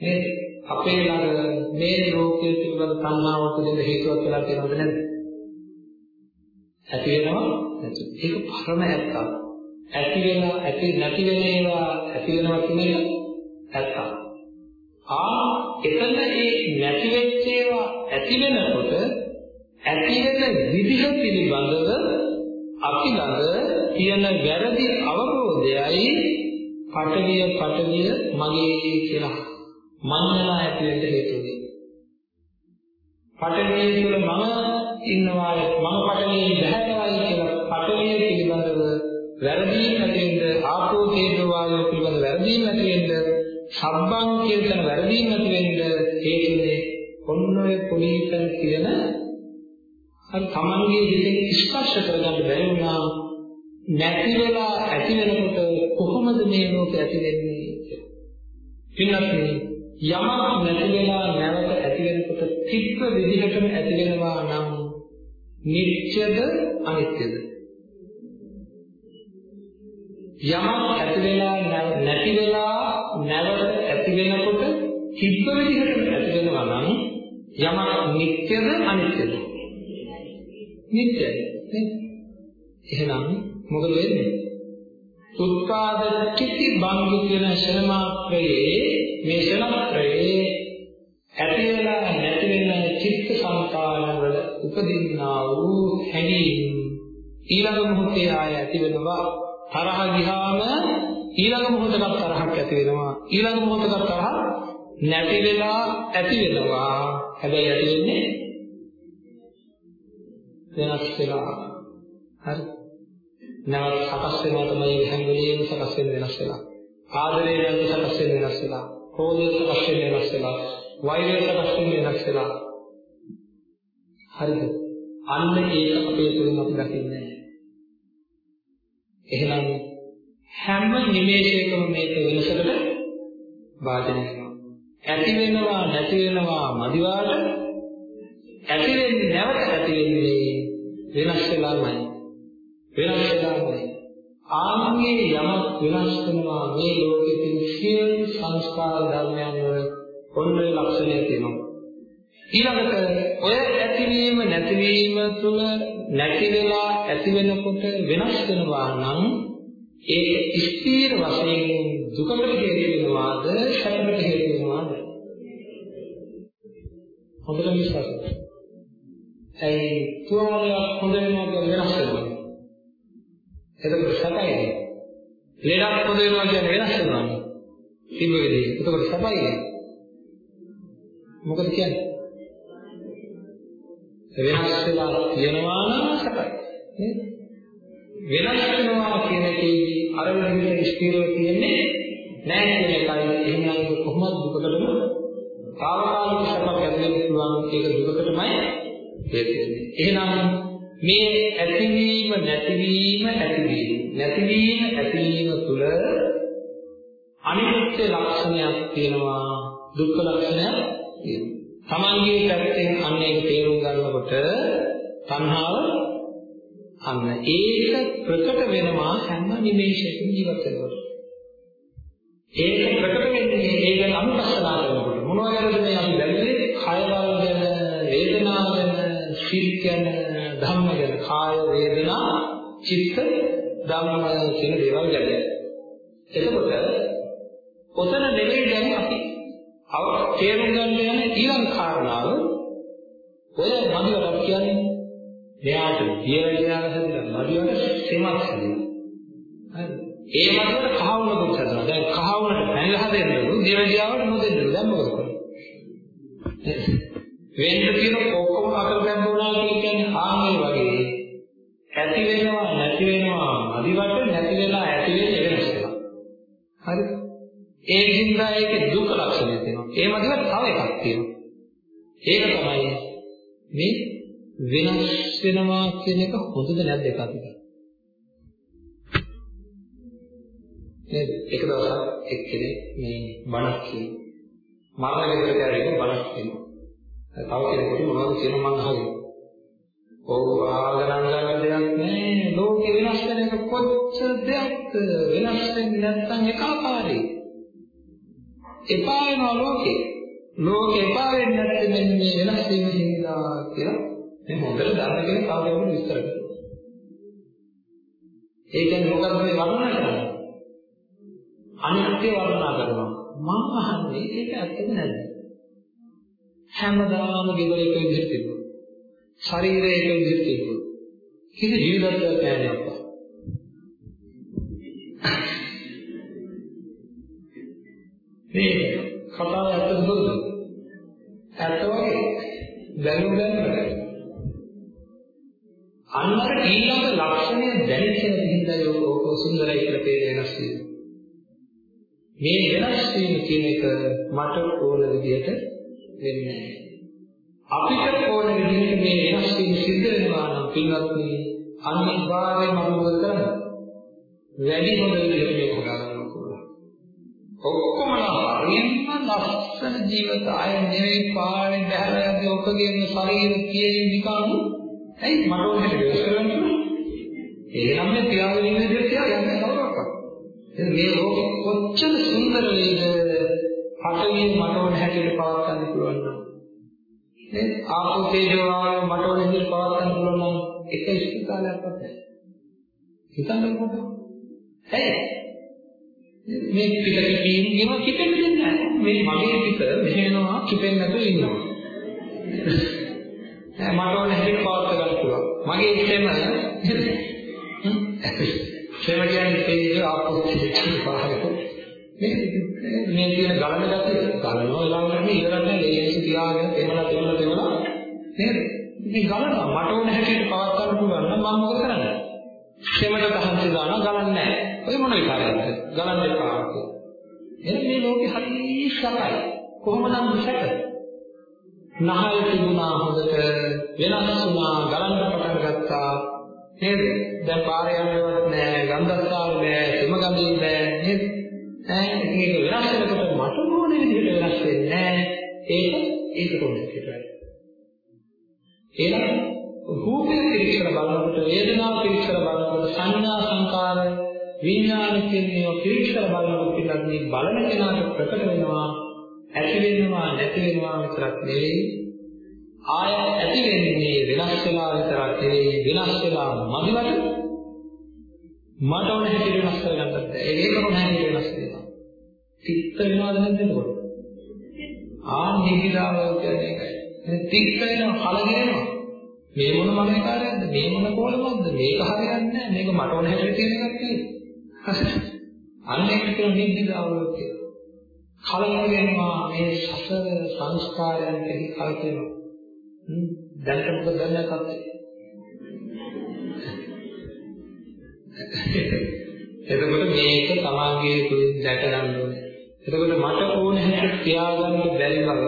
නේද? අපේ ළඟ මේ ලෝකයේ පිළිබඳ තණ්හාව උපදින හේතුවක් වෙලා තියෙනවද නැද්ද? ඇති වෙනවා නැති. ඒක පරම ඇත්තක්. ඇති වෙනවා ඇති නැති වෙන ඒවා ඇති වෙනවා කියන එක ඇත්තක්. ආ එතන ඒ නැති වෙච්ච ඒවා ඇති වෙනකොට ඇති වෙන විදිහ පිළිබඳව අපි ළඟ තියෙන වැරදි අවබෝධයයි පටවිය පටවිය මගේ කියලා මන්නලා ඇති වෙන්න හේතු වෙන්නේ. පටවිය තුළ මම ඉන්නවා මම පටවියෙන් බහැරවයි කියලා පටවිය පිළිබඳව වැරදීම් ඇතිවෙන්න ආපෝ තේජෝ වායෝ පිළිබඳව වැරදීම් ඇතිවෙන්න සබ්බං කියන වැරදීම් ඇතිවෙන්න හේතුනේ ඔන්න ඔය පොලිසෙන් කියන හරි තමන්ගේ හිතෙන් ස්පර්ශ කරගන්න බැරි වුණා නැති වෙලා ඇති වෙනකොට කොහොමද මේ ලෝකෙ ඇති වෙන්නේ පින්නත් යමක් නැති වෙලා නැවත ඇති වෙනකොට තිබ්බ විදිහටම ඇති වෙනවා නම් නිත්‍යද අනිත්‍යද යමක් ඇති වෙලා නැති වෙලා නැවත ඇති වෙනකොට තිබ්බ විදිහටම ඇති වෙනවා නම් යමක් නිත්‍යද අනිත්‍යද නිත්‍යයි නේද? එහෙනම් මොකද වෙන්නේ? උත්පාද කිති බංග කියන ශරමාත්‍රයේ මේ ශරමාත්‍රයේ ඇති වෙලා නැති වෙන චිත්ත සංකාර වල උපදින්නා වූ හැඟීම් ඊළඟ මොහොතේ ආය ඇති වෙනවා. තරහ ගියාම ඊළඟ මොහොතකට තරහක් ඇති වෙනවා. ඊළඟ මොහොතකට තරහ නැති වෙලා ඇති වෙනවා. හැබැයි ඇති වෙන්නේ වෙනස් වෙලා. හරි. නැවත සකස් වෙනවා තමයි හැම වෙලෙම සකස් වෙන වෙනස් වෙලා. ආදරය නැවත සකස් වෙන වෙනස් වෙලා. ක්‍රෝධය සකස් වෙන වෙනස් වෙලා. වෛරය සකස් වෙන වෙනස් වෙලා. හරිද? අන්න ඒක අපේ තුලින් අපි දකින්නේ එහෙනම් හැම නිමේෂයකම මේක වෙනසකට වාදනය වෙනවා. ඇති වෙනවා නැති වෙනවා මදිවාට ඇති වෙන්නේ නැවත ඇති වෙන්නේ වෙනස් වෙලාමයි. වෙනස් වෙලාමයි. ආන්ගේ යමක් වෙනස් වෙනවා මේ ලෝකයේ තියෙන සියලු සංස්කාර ධර්මයන් වල ඔන්නේ ලක්ෂණය තියෙනවා. ඊළඟට ඔය ඇතිවීම නැතිවීම තුළ නැති වෙලා ඇති වෙනකොට වෙනස් වෙනවා නම් ඒක ස්ථීර වශයෙන් දුකකට හේතු වෙනවාද සැපකට හේතු වෙනවාද හොඳට විශ්වාස කරන්න. ඒ තුවාලයක් හොඳ වෙනවා කියන වෙනස් වෙනවා. එතකොට සැපයි. ලෙඩක් පොද වෙනවා කියන්නේ වෙනස් වෙනවා. තිබ්බ විදිහ. එතකොට සැපයි. මොකද කියන්නේ? වෙනස් වෙලා තියෙනවා නම් සැපයි. නේද? වෙනස් වෙනවා කියන එකේදී අර විදිහට ස්ථිරව තියෙන්නේ නැහැ කියන එකයි. එහෙනම් කොහොමද දුකටම తాවකාලික සැපක් ඇති වෙන්න පුළුවන් ඒක දුකටමයි හේතු වෙන්නේ. එහෙනම් මේ ඇතිවීම නැතිවීම ඇතිවීම නැතිවීම ඇතිවීම තුළ අනිත්‍ය ලක්ෂණයක් තියෙනවා දුක්ඛ ලක්ෂණයක් තියෙනවා. තමන්ගේ පැත්තෙන් අන්න ඒක තේරුම් ගන්නකොට තණ්හාව අන්න ඒක ප්‍රකට වෙනවා හැම නිමේෂයකම ජීවත් වෙනකොට. ඒක ප්‍රකට වෙන්නේ ඒක අනුපස්සනා කරනකොට මොනවද මේ අපි බැලුවේ කය බල ගැන වේදනාව ගැන සිත් ගැන ධම්ම ගැන කාය වේදනා චිත්ත ධම්ම කියන දේවල් ගැන. එතකොට ඔතන නෙමෙයි දැන් අපි තේරුම් ගන්න යන ඊළඟ කාරණාව ඔය මදිවට කියන්නේ මෙයාට දියවැඩියාව හැදලා මදිවට සෙමක් හැදෙනවා. හරි. ඒ මදිවට කහවණු දුක් හැදෙනවා. දැන් කහවණට පැනලා හැදෙන්නලු දියවැඩියාවට නොදෙන්නලු. දැන් මොකද කරන්නේ? වෙන්න තියෙන ඔක්කොම අතර බැඳුණා කියන්නේ ආන්නේ ඒ හින්දා ඒකේ දුක් ලක්ෂණය තියෙනවා. ඒ මදිවට තව එකක් තියෙනවා. ඒක තමයි මේ වෙනස් වෙනවා කියන එක හොඳද නැද්ද එක අතට. නේද? එක දවසක් එක්කෙනෙක් මේ බණක් කියනවා. මරණ විතර කැරේ බණක් කියනවා. තව කෙනෙකුට මොනවද කියන මං අහගෙන. ඔව් ආගරන් ගන්න දෙයක් නෑ. ලෝකේ වෙනස් වෙන එක කොච්චර දෙයක්ද වෙනස් වෙන්නේ නැත්නම් එකාකාරයි. එපා වෙනවා ලෝකේ. ලෝකේ එපා වෙන්නේ නැත්නම් මෙන්න මේ වෙනස් වීම හින්දා කියලා මේ හොඳට දන්න කෙනෙක් කවදාවත් විස්තර කරනවා. ඒ කියන්නේ මොකද මේ වර්ණනා කරන්නේ? අනිත්‍ය වර්ණනා කරනවා. මම අහන්නේ ඒක ඇත්තද නැද්ද? හැමදාම ගෙදර එක විදිහට තිබුණා. ශරීරය එක විදිහට තිබුණා. කිසි ජීවිතයක් නැහැ මේ කතාව ඇත්තද බොරුද? ඇත්ත වගේ. දැනුම් ගන්නට. අන්නර ඊළඟ ලක්ෂණය දැනෙච්ච හින්දා යෝක සුන්දරයි කියලා තේරෙන වෙනස් වීම. මේ වෙනස් වීම කියන එක මට ඕන විදිහට වෙන්නේ අපිට ඕන විදිහට මේ වෙනස් වීම සිද්ධ වෙනවා නම් පින්වත්නි අනිවාර්යයෙන්ම මොකද කරන්නේ? වැඩි හොඳ විදිහට ලස්සන ජීවිත ආය නෙවෙයි පාරේ බහැලා යද්දී ඔකගේ ශරීර තියෙන නිකන් ඇයි මට ඕනෙට වෙනස් කරන්නේ? එහෙනම් මේ තියාගෙන ඉන්න විදිහට තියාගන්න කවුරක්වත්. එහෙනම් මේ ලෝකෙ කොච්චර සුන්දර වේද පටවිය මට ඕන හැටියට පවත් ගන්න පුළුවන් නම්. නේ ආපෝ තේජෝ ආයෝ මට ඕන හැටියට පවත් ගන්න පුළුවන් නම් එක ස්ථානයක්වත් නැහැ. හිතන්න කොට. ඇයි? මේ පිට කිපීම ගිම කිපෙන්න දෙන්නේ නැහැ. මේ මගේ පිට මෙහෙනවා කිපෙන්නේ නැතුව ඉන්නවා. මට ඕන හැටියට පවත් ගන්න පුළුවන්. මගේ ඉස්සෙම ක්ෂේම කියන්නේ තේජ ආපෝෂිත පාරක. මේ මේ කියන ගලන ගැතිය ගලනවා ළඟට මේ ඉවරක් නැහැ ලේසි තියාගෙන තෙමලා තෙමලා තෙමලා නේද? ඉතින් ගලනවා මට ඕන හැටියට පවත් ගන්න පුළුවන් නම් මම මොකද කරන්නේ? ක්ෂේමට තහංසි දානවා ගලන්නේ නැහැ. ඔය මොන විකාරයක්ද? ගලන්න එපා. එහෙනම් මේ ලෝකේ හරි සරලයි. කොහොමනම් සැක? නහය තිබුණා හොඳට වෙනස් වුණා ගලන්න පටන් ගත්තා නේද දැන් පාරේ යන්නවත් නෑ ගන්ධස්සාව නෑ සෙම ගඳින් නෑ නේද ඈ ඒක වෙනස් වෙනකොට මට ඕන විදිහට වෙනස් වෙන්නේ නෑ ඒක ඒකට ඕනේ කියලා එහෙනම් රූපේ පිළිච්චර බලනකොට වේදනාව පිළිච්චර බලනකොට සංඥා සංකාර විඥාන කියන්නේ පිළිච්චර බලනකොට පිළිගන්නේ බලන කෙනාට ප්‍රකට වෙනවා ඇති වෙනවා නැති වෙනවා විතරක් නෙවෙයි. ආය ඇති වෙන්නේ වෙනස් වෙලා විතරක් නෙවෙයි. වෙනස් වෙලා මදිවට මට ඕන හැටියට වෙනස් කරගන්නත් බැහැ. ඒක ඕන හැටියට වෙනස් වෙනවා. තිත්ත වෙනවද නැද්ද එතකොට ආ නිවිදාව කියන්නේ ඒකයි තිත්ත වෙනවා කලගිරෙනවා මේ මොන මනෝකාරයක්ද මේ මොන කෝලමක්ද මේක හරියන්නේ නැහැ. මේක මට ඕන හැටියට තියෙන එකක් නෙවෙයි අන්න ඒක කියන නිවිදාව කියන්නේ කලකිර වෙනවා මේ සසර සංස්කාරයන් කෙරෙහි කලකිරෙනවා. දැන් මොකද දැන් තත්ත්වය? එතකොට මේක තමන්ගේ තුලින් දැක ගන්න ඕනේ. එතකොට මට ඕන හැටියට තියාගන්න බැරි බව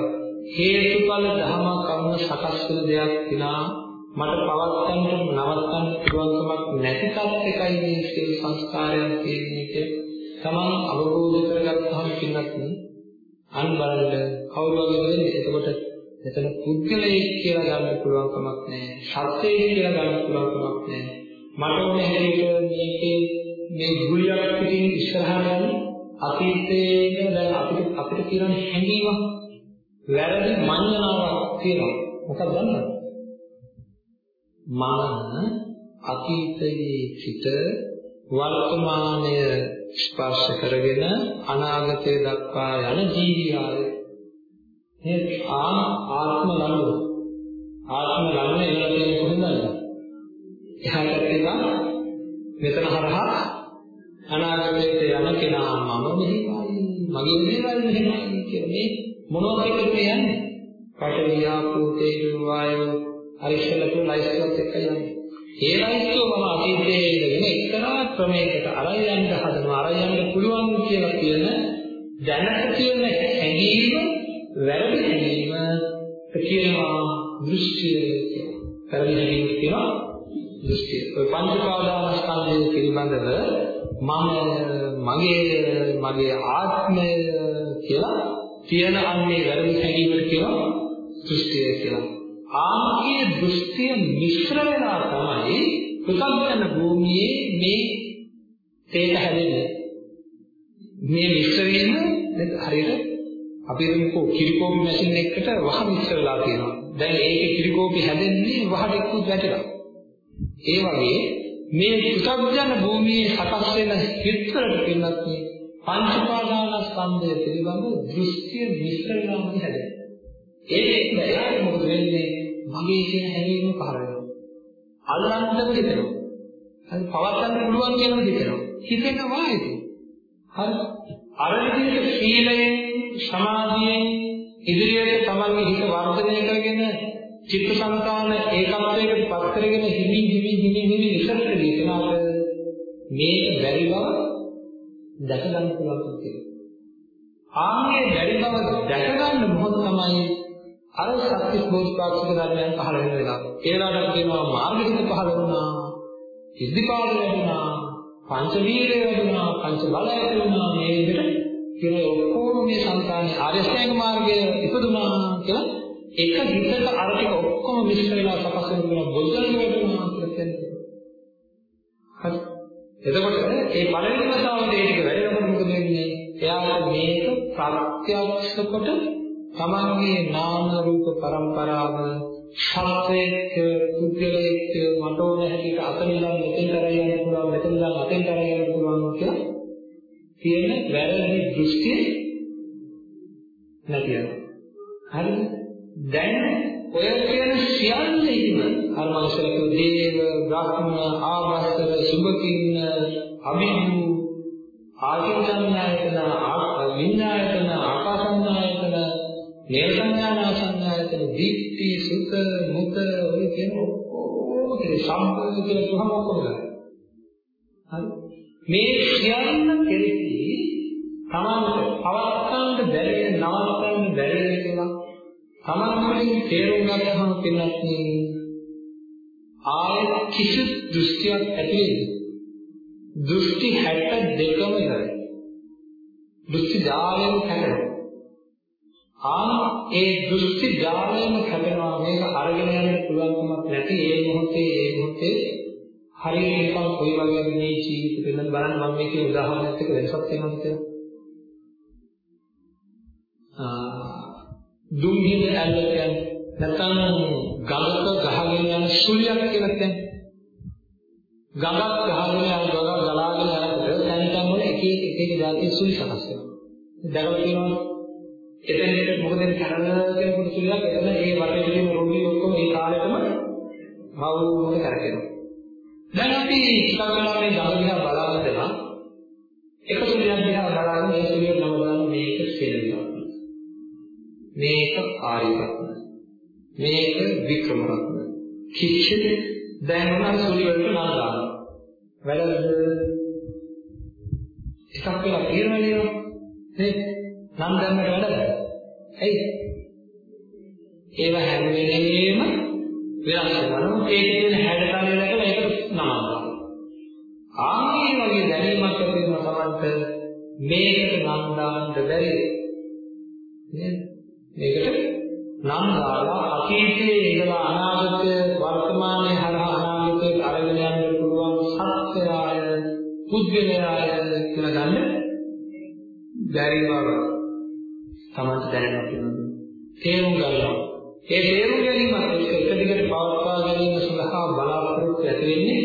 හේතුඵල ධම කර්ම සකස් වෙන දෙයක් විනා මට පවත්තන්න නවත්තන්න පුළුවන්කමක් නැති තත්ත්වයකයි මේ සියලු සංස්කාරයන් තියෙන්නේ කියලා තමන් අවබෝධ කරගත්තාම පින්නත් අන් බලන්න කවුරු වගේ වෙන්නේ? එතකොට එතන පුද්ගලයෙක් කියලා ගන්න පුළුවන් කමක් නැහැ. සත්‍යය කියලා ගන්න පුළුවන් කමක් නැහැ. මට ඕනේ හැටියට මේකේ මේ ගුලියක් පිටින් ඉස්සරහට යන අතීතයේ ඉඳන් දැන් අපිට අපිට තියෙන හැඟීමක් වැරදි මඤ්ඤණාවක් තියෙනවා. මොකක්ද දන්නවද? මම අතීතයේ සිට වර්තමානය ස්පර්ශ කරගෙන අනාගතය දක්වා යන ජීවියාය මේ ආත්ම ලනුව ආත්ම ලනුව ඉඳලා තියෙන කොහොමද එහාට තියෙනවා මෙතන හරහා අනාගතයට යන කෙනා මම මෙහිමයි මගේ මේවල් මෙහිමයි කියන්නේ මොනවද කියන්නේ? පඨවි ආපෝ තේජෝ වායෝ අරිෂලතු ලයිස්ට්වත් එක්ක යන්නේ ඒ ලයිස්ට්ව මම අතීතයේ ඉඳගෙන එක්තරා ක්‍රමයකට අරයි යන්න හදනවා අරයි යන්න පුළුවන් කියලා කියන දැනට තියෙන හැඟීම වැරදි හැඟීම කියනවා දෘෂ්ටිය කියලා. වැරදි හැඟීම කියනවා දෘෂ්ටිය. ඔය පංච පාදානස්කන්ධය පිළිබඳව මම මගේ මගේ ආත්මය කියලා තියෙන අන්නේ වැරදි හැඟීමට කියනවා දෘෂ්ටිය කියලා. ආන්ගේ දෘෂ්ටිය මිශ්‍ර වෙලා තමයි පුතග්ජන භූමියේ මේ තේක හැදෙන්නේ. මේ මිශ්‍ර වීම හරියට අපි හිතමුකෝ කිරිකෝපි මැෂින් එකකට වහ මිශ්‍ර වෙලා තියෙනවා. දැන් ඒකේ කිරිකෝපි හැදෙන්නේ වහට එක්කුත් වැටෙනවා. ඒ වගේ මේ පුතග්ජන භූමියේ සකස් වෙන හිත්වලට පින්නත් මේ පංච පාදානස්කන්ධය පිළිබඳ දෘෂ්ටිය මිශ්‍ර වෙනවා හැදෙනවා. ඒකෙන් එයාට මොකද වෙන්නේ? මගේ කියන හැඟීම පහළ වෙනවා. අල්ලන්නම හිතෙනවා. හරි පවත්න්න පුළුවන් කියලා හිතෙනවා. හිතෙනවා ඒක. හරි. අර විදිහට සීලයෙන් සමාධියෙන් ඉදිරියට තමන්ගේ හිත වර්ධනය කරගෙන චිත්තසංතාන ඒකත්වයකට පත් කරගෙන හිමින් හිමින් හිමින් හිමින් ඉස්සරහට ගියනාට මේක බැරි බව දැක ගන්න පුළුවන් කියලා. ආන්නේ බැරි බව දැක ගන්න මොහොත තමයි අර සත්‍ය බෝධිපාක්ෂික ධර්මයන් පහළ වෙන වෙලාව. ඒලාට අපි කියනවා මාර්ගික පහළ වුණා, ඉද්ධිපාද ලැබුණා, පංච වීර්ය ලැබුණා, පංච බලය ලැබුණා මේ විදිහට කියන ඔක්කොම මේ සංකානේ ආර්ය ශ්‍රේණි මාර්ගයේ ඉපදුනා කියලා එක හිතට අර ටික ඔක්කොම මිශ්‍ර වෙලා සකස් වෙන බොද්ධංග වේදනා කියලා කියන්නේ. හරි. එතකොට මේ පළවෙනි වතාවට ඒ ටික වැඩිනකොට මොකද වෙන්නේ? එයාට මේක ප්‍රත්‍යක්ෂ කොට තමන්ගේ නාම රූප પરම්පරාව සත්‍යයක පුද්ගලයෙක් මට ඕන හැටියට අතනින්ම මෙතෙන් කරගෙන යන්න පුළුවන් මෙතෙන් ඉඳන් අතෙන් කරගෙන යන්න පුළුවන් කියලා තියෙන වැරදි දෘෂ්ටි නැති වෙනවා. හරිද? දැන් ඔය කියන සියල්ලෙම අර මනුස්සලක දේව බ්‍රහ්ම ආවස්තර සුභකින්න අභිධු ආකින්චඤ්ඤායතන විඤ්ඤායතන ආකාසඤ්ඤායතන නේව සංඥානා සංඥායතන දීප්ති සුත මුත ඔය කියන ඔක්කොම කියන සම්පූර්ණ කියන තුනම ඔක්කොම හරි. මේ සියල්ල කෙරෙහි තමන්ට පවත්තන්න බැරි නවත්තන්න බැරි කියලා තමන් වලින් තේරුම් ගන්නහම පින්නත් ආය කිසි දෘෂ්ටියක් ඇති දෘෂ්ටි 62ම ඉවරයි. දෘෂ්ටි ජාලයෙන් කැඩෙනවා ආ ඒ දෘෂ්ටි ජාලයම කැපෙනවා මේක අරගෙන යන්න පුළුවන්කමක් නැති. ඒ මොහොතේ ඒ මොහොතේ හරියට නිකන් කොයි වගේ මේ ජීවිත පිළිබඳ බලන්න මම මේකේ උදාහරණයක් එක්ක වෙනසක් තියෙනවද කියලා. ආ දුම්හිඳ ඇල්ල කියන්නේ නැත්නම් ගඟක ගහගෙන යන සුලියක් කියලා කියන්නේ. ගඟක් ගහගෙන යන ගඟක් ගලාගෙන යනකොට දැන් තම වල එක එක එක එක જાතිය සුලි සකස් වෙනවා. දැකලා තියෙනවද එතන එතන මොකද කරගෙන පොඩි සුලියක් එතන ඒ වටේ තියෙන රොඩි ඔක්කොම ඒ කාලෙටම මවුරුමක කරකිනවා. දැන් අපි ටිකක් වෙලා මේ ගම දිහා බලාගෙන දෙනවා. එක සුලියක් දිහා බලාගෙන මේ සුලිය නම බලන්න මේක සෙල්ලුවා. මේක ආරියරත්න. මේක වික්‍රමරත්න. කිච්චද දැන් උනා සුලිය වලට නම් දානවා. වැරද්ද ටිකක් වෙලා තීරණය වෙනවා. නේද? නම් දැම්මට වැඩද? ඇයි? ඒව හැම වෙලේම වෙනස් වෙනවා. නමුත් ඒකේ තියෙන හැඩතලය දැකලා ඒකට නම දානවා. ආන්නේ වගේ දැනීමක් ඇති වෙනවා තමන්ට මේකට නම් දාන්න බැරි නේද? මේකට නම් දාලා අතීතයේ ඉඳලා අනාගතය වර්තමානයේ හරහා අනාගතයට අරගෙන යන්න පුළුවන් සත්‍යය පුද්ගලයාය කියලා ගන්න බැරි බව තමන්ට දැනෙනවා කියනවා. තේරුම් ගන්නවා. ඒ තේරුම් ගැනීමත් එක්ක එක දිගට පවත්වා ගැනීම සඳහා බලාපොරොත්තු ඇති වෙන්නේ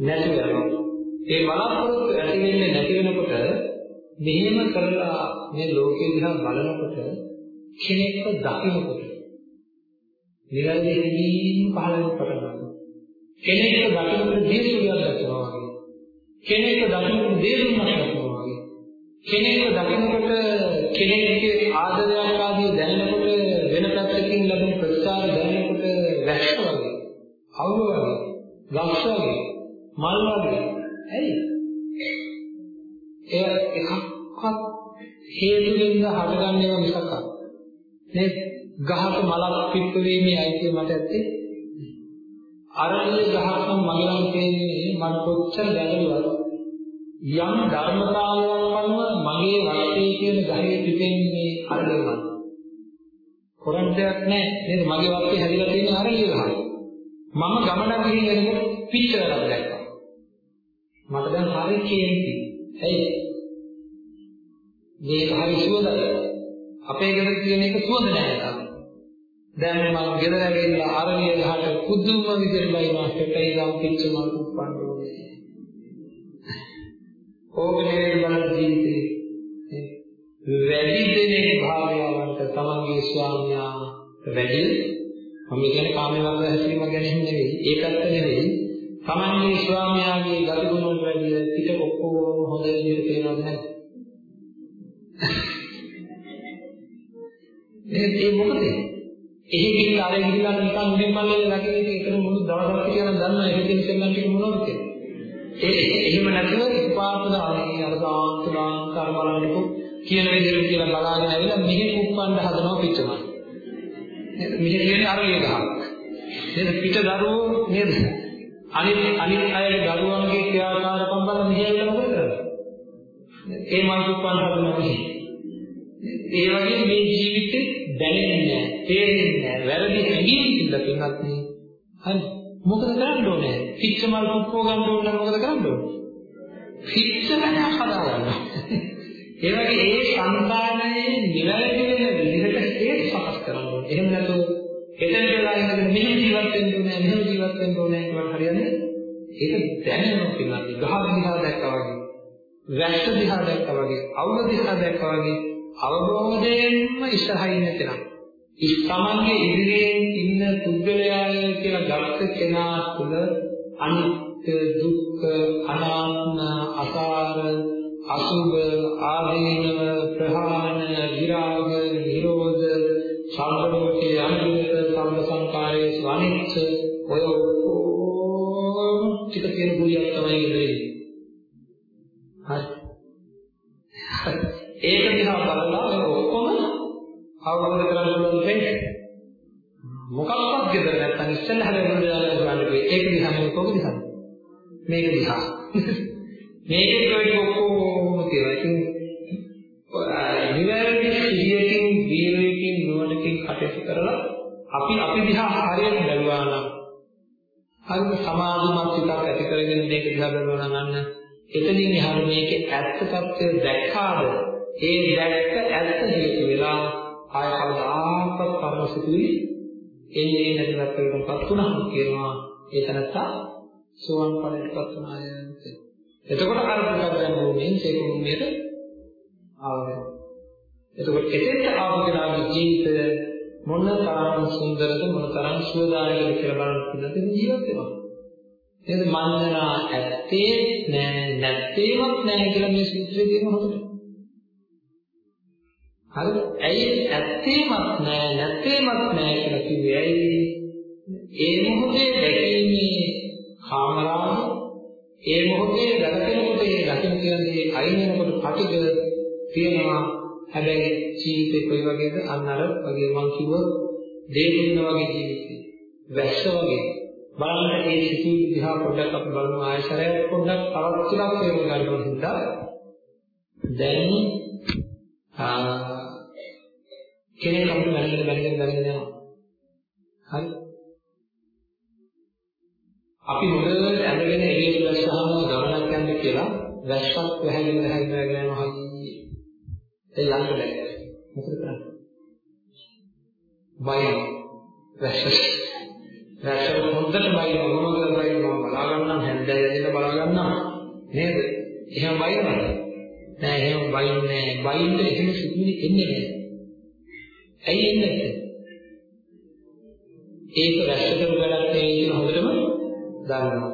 නැති වෙනවා. ඒ බලාපොරොත්තු ඇති වෙන්නේ නැති වෙනකොට මෙහෙම කරලා මේ ලෝකෙ දිහා බලනකොට කෙනෙක්ව දකිනකොට නිරන්තරයෙන් පහළ වෙන පටන් ගන්නවා. කෙනෙක්ව දකිනකොට දේශුලියක් දැකනවා වගේ. කෙනෙක්ව දකිනකොට දේරුමක් දැකනවා වගේ. කෙනෙක්ව දකිනකොට කෙනෙක්ගේ ආදරයක් ආදී දැනෙනකොට වෙන පැත්තකින් ලැබෙන ප්‍රතිචාර දැනෙනකොට වැස්ස වගේ, අවුව වගේ, ගස් වගේ, මල් වගේ. ඇයි? ඒ එකක්වත් හේතුකින්ද හටගන්නේව මිසක් නේද? ගහක මලක් පිටු වීමේ අයිතිය මට ඇත්තේ අරණිය ගහක් නම් මගේ ළඟ තියෙන්නේ මට කොච්චර දැනෙනවද යම් ධර්මතාවයක් අනුව මගේ වටේ තියෙන ගහේ පිටෙන්නේ අරගෙන. කරන්න දෙයක් නැහැ නේද? මගේ වටේ හැදිලා තියෙන අරලිය ගහ මම ගමනක් ගිහින් එනකොට පිච්චරලා දැක්කා. මට දැන් හරි කේන්ති. ඇයි? මේක හරි සුවඳයි අපේ ගෙදර තියෙන එක සුවඳ නැහැ තාම. දැන් මම ගෙදර ඇවිල්ලා අරණිය ගහට කුදුම විදිහට බයිනවා හෙටයි ගම් පිච්ච මල් උප්පන්න ඕනේ. ඕකනේ බලන ජීවිතේ වැඩි දෙනෙක් භාර්යාවන්ට තමන්ගේ ස්වාමියා වැඩි. මම කියන්නේ කාමයේ වර්ග හැසිරීම ගැන නෙවෙයි. ඒකත් නෙවෙයි. තමන්ගේ ස්වාමියාගේ ගතිගුණ වලට වැඩි පිට ඔක්කොම හොඳ විදිහට පේනවද නැද්ද නේද ඒ මොකද? එහෙ ගිහින් අර ගිහිල්ලා නිකන් උඩින් පල්ලේ නැගින ඉතින් ඒතර මුළු දවසක් කියලා දන්නා ඒක තියෙන සෙල්ලම් ටික මොනවද කියලා ඒ එහෙම නැතුව එකපාරට දාන්නේ අර සාන්ත දාන්තර බලන්නකො කියන විදිහට කියලා බලාගෙන ඇවිල්ලා මෙහි කුප්පන්න හදනවා පිටමයි නේද මෙහි කියන්නේ අර ඒ ගහක්. නේද? පිට දරුවෝ නේද? අනිත් අනිත් අයගේ දරුවන්ගේ ක්‍රියාකාරකම් බලලා මෙහි ඇවිල්ලා මොකද කරන්නේ? ඒ මල් කුප්පන්න හදනවා මෙහි ඒ වගේ මේ ජීවිතේ දැනෙන්නේ නැහැ, තේරෙන්නේ නැහැ, වැරදි හැඟීම් ඉඳලා පින්නත් නේ. හරි. මොකද කරන්න ඕනේ? පිච්ච මල් කුප්පෝ ගන්න ඕන මොකද කරන්න ඕනේ? පිච්ච මන හදා ගන්න. ඒ වගේ ඒ සංකාරයේ නිවැරදි වෙන විදිහට ඒක සකස් කරන්න ඕනේ. එහෙම නැතුව එතන වෙලා ඉඳගෙන මෙහෙම ජීවත් වෙන්න ඕනේ, මෙහෙම ජීවත් වෙන්න ඕනේ කියලා හරියන්නේ. ඒක දැනෙනවා පින්නත් ගහ දිහා දැක්කා වගේ. වැස්ස දිහා දැක්කා වගේ, අවුල දිහා දැක්කා වගේ අවබෝධයෙන්ම ඉස්සරහින් නැතනම් තමන්ගේ ඉදිරියෙන් ඉන්න පුද්ගලයාය කියලා ගත්ත කෙනා තුළ අනිත්‍ය දුක්ඛ අනාත්ම අකාර අසුභ ආදීනව ප්‍රහාණ විරාග නිරෝධ සම්බෝධි අනිත්‍ය සම්බ සංකාරයේ ස්වනිච්ච ඔය ඔක්කොම ටික තියෙන බුලියක් තමයි ඉන්නේ. හරි. ඒක දිහා බලලා ඔය ඔක්කොම අවබෝධ කරගන්න ගෙදර නැත්නම් ඉස්සෙල්ලා හැදෙන්න දාලා බලන්න ඒක දිහා නෙවෙයි කොහොමද දිහා? මේක දිහා. මේකේ කොයි ඔක්කොම තියෙනවා. ඉතින් නිවැරදි සිහියකින් වීරයකින් නුවණකින් කටයුතු කරලා අපි අපි දිහා හරියට බැලුවා නම් හරිම සමාධිමත් සිතක් ඇති කරගෙන මේක දිහා බලනවා නම් අන්න එතනින් එහාට මේකේ ඇත්ත తත්වය දැක්කාද ඒ දැක්ක ඇත්ත හේතු වෙලා ආය කවදාකවත් පරමසිතුයි එන්නේ නැති පැත්තකටපත් වුණා කියනවා. ඒක නැත්තා සෝවන් ඵලයටපත් වුණාය එතකොට අර පුතග්ජන භූමියෙන් ඒක භූමියට ආවෙනවා එතකොට එතෙන්ට ආපු කෙනාගේ ජීවිතය මොන තරම් සුන්දරද මොන තරම් සුවදායකද කියලා බලන්න පුළුවන් ජීවත් වෙනවා. එහෙනම් මන්දනා ඇත්තේ නෑ නැත්තේවත් නෑ කියලා මේ සූත්‍රයේ තියෙන හොඳට. හරිද? ඇයි ඇත්තේමත් නෑ නැත්තේමත් නෑ කියලා කිව්වේ ඇයි? ඒ මොහොතේ දැකීමේ කාමරාග ඒ මොහොතේ දැකෙනකොට ඒ දකින්න කියන්නේ අයින් වෙනකොට පටිග තියෙනවා. හැබැයි ජීවිතේ කොයි වගේද? අන්න අර වගේ මං කිව්ව දේතුන වගේ ජීවිතේ. වැස්ස වගේ. බලන්න ඒ සිතුවිලි දිහා පොඩ්ඩක් අපි බලමු ආයශරයක් පොඩ්ඩක් තවත් ටිකක් තේරුම් ගන්න ඕන හින්දා දැන් කෙනෙක් අපිට බැලගෙන බැලගෙන බැලගෙන යනවා. හරි. අපි හොඳට ඇඳගෙන එළියට දැස්සහම ගමනක් යන්න කියලා වැස්සක් වැහැගෙන වැහැගෙන වැහැගෙන යනවා හයි. ඒ යන්න බැහැ. මොකද කරන්නේ? බය. වැස්ස. වැස්ස හොඳට බය මොනවද බයනවා බලා ගන්නම් හැන්දෑව ඇදලා බලා ගන්නම් නේද? එහෙම බයනවද? නෑ එහෙම බයින්නේ නෑ. බයින්න එහෙම සිතුවිලි එන්නේ නෑ. ඇයි එන්නේ නැත්තේ? ඒක රැස්කරු වැඩක් නෙවෙයි කියලා හොඳටම දන්නවා.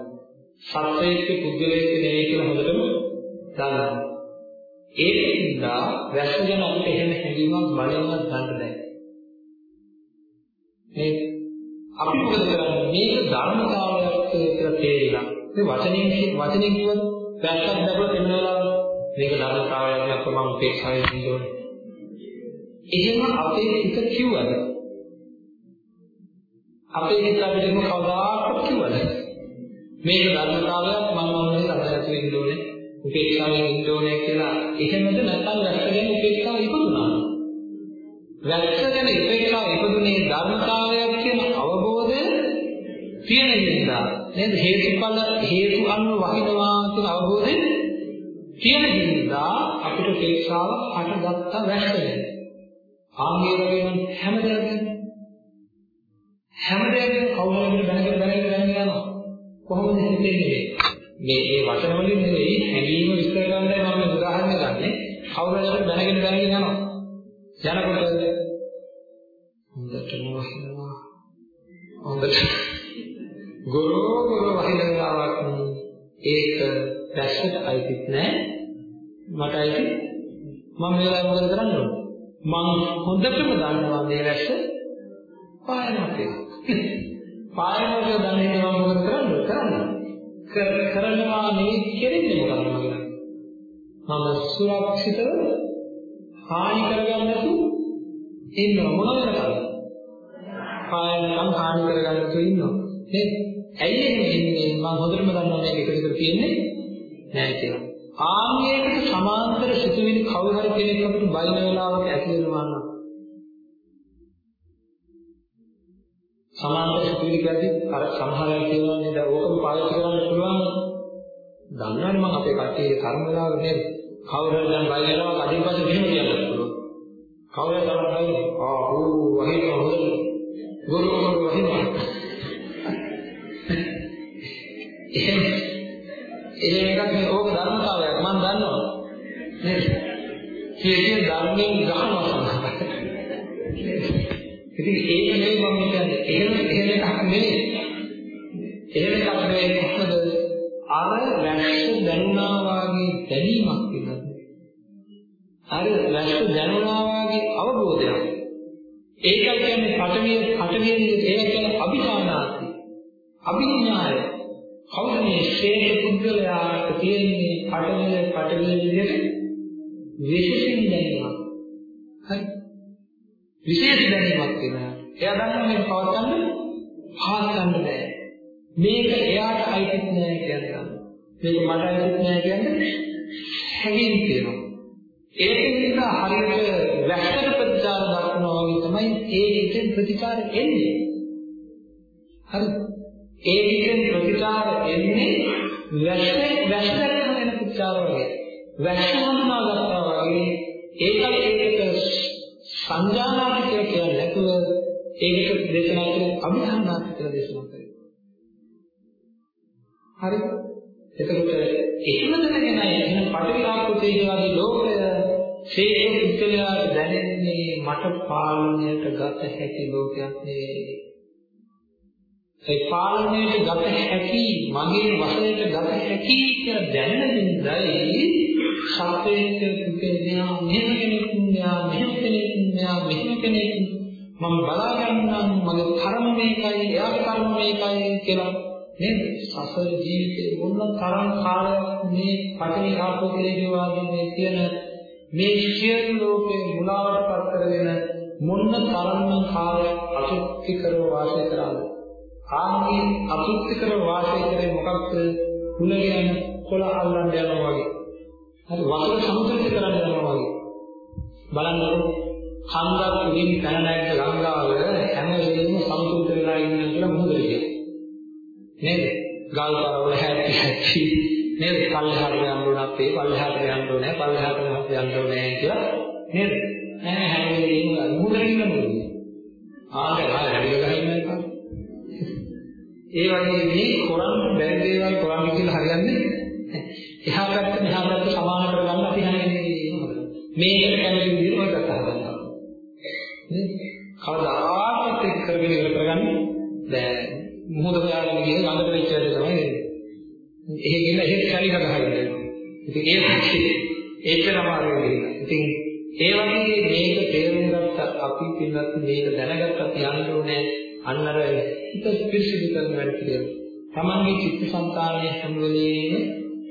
සත්‍යයේ පුද්ගලයෙක් නෙවෙයි කියලා හොඳටම දන්නවා. ඒකින්ද රැස් ගැන අපිට එහෙම හැඟීමක් බලවත් ගන්න බැහැ. මේ අපි මොකද කරන්නේ මේක ධර්මතාවයක් කියලා තේරිලා මේ වචනෙන් වචනෙන් කිව්වද රැස්සක් දැකලා තේරෙනවා මේක ධර්මතාවයක් නැත්නම් මම උපේක්ෂාවෙන් ඉන්නෝනේ එහෙම අපේ හිත කිව්වද? අපේ හිත අපිට එහෙම කවදාකවත් කිව්වද? මේක ධර්මතාවයක් මම මොන්නේ අදහස් වෙන්න ඕනේ. උපේක්ෂාවෙන් ඉන්න ඕනේ කියලා එහෙමද නැත්නම් වැස්සගෙන උපේක්ෂාව ඉපදුනා? වැස්සගෙන උපේක්ෂාව ඉපදුනේ ධර්මතාවයක් කියන අවබෝධය තියෙන නිසා නේද හේතුඵල හේතු අනුව වහිනවා කියන අවබෝධය තියෙන නිසා අපිට උපේක්ෂාව හටගත්ත වැස්සගෙන ආන්ගේ වගේම හැම දෙයක්ම හැම දෙයක්ම කවුරුහරි බැනගෙන බැනගෙන බැනගෙන යනවා. කොහොමද හිතෙන්නේ මේ මේ වචන වලින් නෙවෙයි හැඟීම විස්තර කරන්නයි මම උදාහරණ ගන්නෙ. කවුරුහරි බැනගෙන බැනගෙන යනවා. යනකොට හොඳටම වහිනවා. හොඳට ගොරෝ ගොරෝ වහිනවාවක් ඒක දැස්සට අයිතිත් නෑ. මට අයිති මම මේ වෙලාවේ මොකද කරන්න ඕනේ? මම හොඳටම දන්නවා මේ වැස්ස පායනවා කියලා. පායනවා කියලා දන්නේ මම මොකද කරන්නේ? කරන්නේ. කරනවා නෙවෙයි කෙරෙන්නේ මොකක්ද මගේ මම සුරක්ෂිතව හානි කරගන්න නැතුව ඉන්න මොනවද කරන්නේ? පායනකම් හානි කරගන්න නැතුව ඉන්නවා. නේද? ඇයි එන්නේ මම හොඳටම දන්නවා මේක එක විතර තියෙන්නේ නෑ කියලා. ආන්‍යයකට සමාන්තර සිතුවිලි කවුරු හරි කෙනෙක් අපිට බයින වෙලාවක ඇති වෙනවා නම් සමාන්තර සිතුවිලි කියද්දි අර සමහර අය කියනවා නේද? ඕකම පාවිච්චි කරන්න පුළුවන්. දන්නවනේ මම අපේ කට්ටියේ කර්ම වෙලාව නේද? කවුරු හරි දැන් බයින වෙලාවක අදින් පස්සේ මෙහෙම කියන්න පුළුවන්. කවුරු හරි තමයි ආ ඕ වහින හොඳට ගුරු ගුරු වහින එහෙම. එහෙම එකක් නේ. ඕක ධර්මයෙන් ගහනවා ඉතින් ඒක නෙවෙයි මම කියන්නේ. එහෙම එහෙම එකක් නෙවෙයි. එහෙම එකක් නෙවෙයි කොහොමද අර වැස්ස දැනුණා වාගේ දැනීමක් තියෙනවා අර වැස්ස දැනුණා වාගේ අවබෝධයක්. ඒකයි කියන්නේ පටවිය පටවිය ඒක කියන්නේ අභිඥානාති අභිඥාය. කවුද මේ ශ්‍රේෂ්ඨ පුද්ගලයාට තියෙන්නේ පටවිය පටවිය විදිහට? විශේෂයෙන් දැනීමක්. හරි. විශේෂ දැනීමක් තියෙනවා. එයා දන්නවා මේක පවත්වන්න පවත්වන්න බෑ. මේක එයාට අයිතිත් නෑ කියන්නේ. මේක මට අයිතිත් නෑ කියන්නේ හැඟීම් තියෙනවා. ඒක නිසා හරියට වැස්සට ප්‍රතිචාර දක්වනවා වගේ තමයි ඒකෙන් ප්‍රතිචාර එන්නේ. හරිද? ඒකෙන් ප්‍රතිචාර එන්නේ වැස්ස වැස්ස දැක්කම එන ප්‍රතිචාර වගේ. වැස්ස හඳුනා ගන්නවා වගේ ඒකයි ඒකට සංජානාති කියලා කියන්නේ නැතුව ඒකට දේශනා කරන අභිධර්මාති කියලා දේශනා කරනවා. හරිද? එතකොට එහෙම දැනගෙනයි එහෙනම් පටිවිආපෘතේ වගේ ලෝකය ශේෂ පුද්ගලයාට දැනෙන්නේ මට පාලනයට ගත හැකි ලෝකයක් නෙවෙයි. ඒ පාලනයට ගත හැකි මගේ වශයෙන් ගත හැකි කියලා දැනෙන නිසායි සත්‍යයේ පුතේයා මෙහෙම කෙනෙක් මෙයා මෙහෙම කෙනෙක් මෙයා මෙහෙම කෙනෙක් මම බලා ගන්නම් මගේ කර්ම මේකයි එයාගේ කර්ම මේකයි කියලා නේද සසර ජීවිතේ මොන තරම් කාලයක් මේ පටවි ආපෝ තේජෝ ආදී තියෙන මේ සියලු ලෝකේ මුලාවට පත් කරගෙන මොන තරම්ම කාලයක් අසුක්ති කරව වාසය කරාද ආන්ගේ අතෘප්තිකර වාසය කරේ මොකක්ද? කුලගෙන කොළ අල්ලන්න යනවා වගේ. හරි වතුර සමුද්‍රයට කරන්න යනවා වගේ. බලන්නකො කන්දක් උඩින් පැන නැග්ග ගංගාව හැම වෙලෙම සමුද්‍ර වෙලා ඉන්න කියලා මොහොතද කියන්නේ. නේද? ගල් පරවල හැටි හැටි නේද? පල්ලෙහාට යන්න ඕන අපේ පල්ලෙහාට යන්න ඕනේ පල්ලෙහාට යන්න ඕනේ කියලා නේද? නැහැ හැම වෙලෙම මුහුදට ඉන්න මොකද? ආගේ ආ හැදිලා ගහින්න එපා. ඒ වගේ මේ කරන්න බැරි දේවල් කරන්න කියලා හරියන්නේ එහා පැත්ත මෙහා පැත්ත සමාන කරගන්න අපි හැමෝම මේකට කැමති විදිහට ඔය පැත්ත හදනවා නේද? කවදාවත් එක් කරගෙන ඉවර කරගන්න බෑ. මොහොත හොයාගෙන ගියේ ළඟට වෙච්ච දේ තමයි වෙන්නේ. එහෙ ගිහලා එහෙත් කලි හදාගන්න ඉතින් ඒ ඒකම අමාරුයි ඉතින් ඒ වගේ මේක තේරුම් ගත්ත අපි පින්නත් මේක දැනගත්තත් යන්න ඕනේ. අන්න අර හිත පිරිසිදු කරන වැඩ පිළිවෙල. තමන්ගේ චිත්තසංතානයේ හැම වෙලේම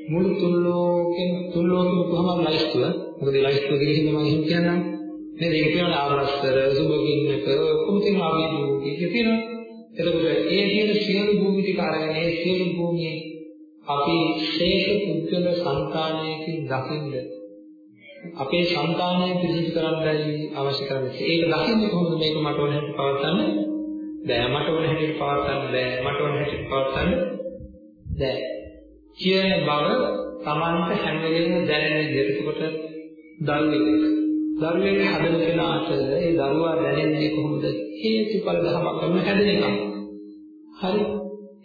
මුළු තුල්ලෝකෙන් තුල්ලෝකෙම කොහමද ලයිස්තුව? මොකද ලයිස්තුව කියන්නේ මම එහෙම කියන්නේ නෑ. මේක කියනවා ආවස්තර සුභකින්නක කොමුතින් ආවිදු කියන එතකොට ඒ කියන සියලු භූමි ටික අරගෙන ඒ සියලු භූමිය අපි ශේෂ පුද්ගල సంతානයකින් දකින්න අපේ సంతානය පිළිසිත කරන්නයි අවශ්‍ය කරන්නේ. ඒක දකින්නේ කොහොමද මේක මට ඕන හැටියට පවත්න්න බෑ. මට ඕන හැටියට පවත්න්න බෑ. මට ඕන හැටියට පවත්න්න බෑ. කියන බව Tamanta හැම වෙලේම දැනෙන විදිහට කොට දල්වෙක් දරුවෙක් හදන කෙනාට ඒ දරුවා දැනෙන්නේ කොහොමද? හේතුඵල ධමයක් කරන හැදෙන එක. හරි.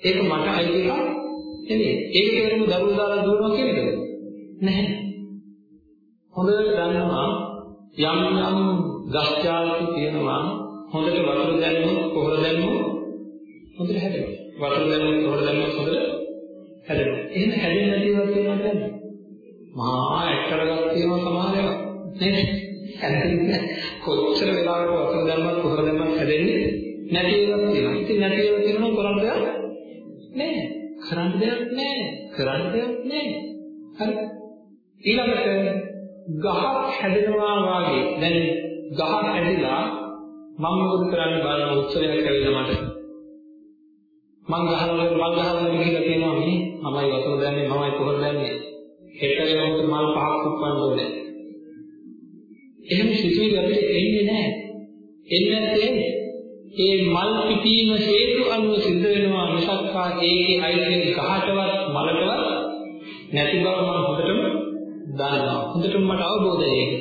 ඒක මට අයිති එකක් නෙමෙයි. ඒක කියනම දරුවෝ දාලා දුවනවා කියන එකද? නැහැ. හොඳට දන්නවා යම් යම් ගස් ජාති තියෙනවා හොඳට වතුර දැම්මොත් පොහොර දැම්මොත් හොඳට හැදෙනවා. වතුර දැම්මොත් පොහොර දැම්මොත් හොඳට හැදෙනවා. එහෙම හැදෙන්නේ නැති ඒවා තියෙනවා නේද? මහා ඇක්කරගක් තියෙනවා සමහර ඒවා. නේද? හැදෙන්නේ කොච්චර වෙලාවකට වතුර දැම්මත් පොහොර දැම්මත් හැදෙන්නේ නැති ඒවා තියෙනවා. ඉතින් නැති ඒවා තියෙනවා කරන්න දෙයක් නැහැ. කරන්න දෙයක් නැහැ. කරන්න දෙයක් නැහැ. හරි. ඊළඟට ගහක් හැදෙනවා වාගේ දැන් ගහක් හැදිලා මම මොකද කරන්න බලන උත්සවයක් ඇවිල්ලා මට මං ගහවල මං ගහවල ගිහිල්ලා කියනවා මේ මමයි වතුර දැන්නේ මමයි පොහොර දැන්නේ හෙට වෙනකොට මල් පහක් උප්පන්න ඕනේ එහෙම සිතුවිලි අපිට එන්නේ නැහැ එන්නේ නැත්තේ ඒ මල් පිපීම හේතු අනුව සිද්ධ වෙනවා මිසක්කා ඒකේ අයිතිය ගහටවත් මලටවත් නැති බව මම හොඳටම දන්නවා. හොඳටම මට අවබෝධයි ඒක.